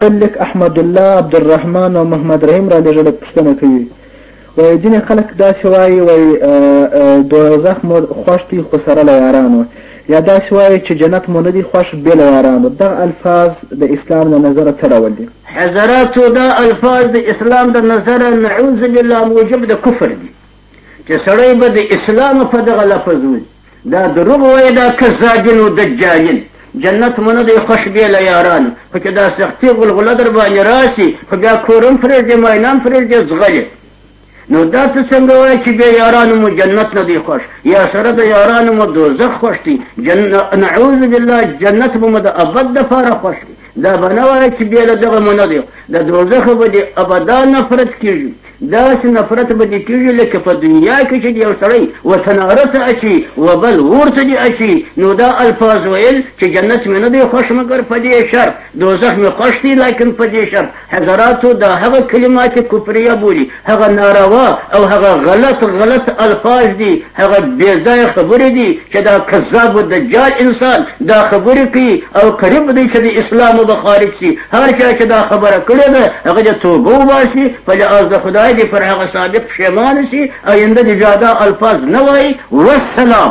تل لیک احمدالله، عبدالرحمن او محمد رحیم رالیږلی پوښتنه کوي وایي ځینې خلک داسې وایي وایي دوزخ مو خوښ دی خو سره له یارانو یا داسې وایي چې جنت مو نه دی خوښ بې له یارانو دغه الفاظ د اسلام له نظره څه ډول دي؟ حضراتو دا الفاظ د اسلام د نظره نعوذ بالله موجب د کفر دي. چې سړی به د اسلام په دغه لفظ وځي دا دروغ وایي دا کذابین او دجالین جنت مو نه دی خوښ بې له یارانو خو چې دا سختي غلغله در باندې راشي خو بیا کور هم پرېږدې ماینه هم پرېږدې ځغلې نو دا ته څنګه وایي چې بې یارانو مو جنت نه دی خوښ یا سره د یارانو مو دوزخ خوښ دی نعوذ بالله جنت به مو د ابد دپاره خوښ دی دا به نه وایي چې بې له دغه مو نه دی د دوزخ به دې ابدا نفرت کېږي داسې نفرت به دې کېږي لکه په دنیا کې چې یو سړی و تناره ته اچي و بل اور ته دې اچي نو دا الفاظ ویل چې جنت مې نه دی خوښ مګر په دې شرط دوزخ مې خوښ دی لاکن په دې شرط حضراتو دا هغه کلمات کفریه بولي هغه ناروا او هغه غلط غلط الفاظ دي هغه بې ځایه خبرې دي چې دا کذاب و دجال انسان دا خبرې کوي او قریب دی چې د اسلام به خارج شي هر چا چې دا خبره کړې ده هغه دې توبه وباسي په لحاظ د خدای دې پر هغه صادق پښېمانه شي آینده دې بیا دا الفاظ نه وایي والسلام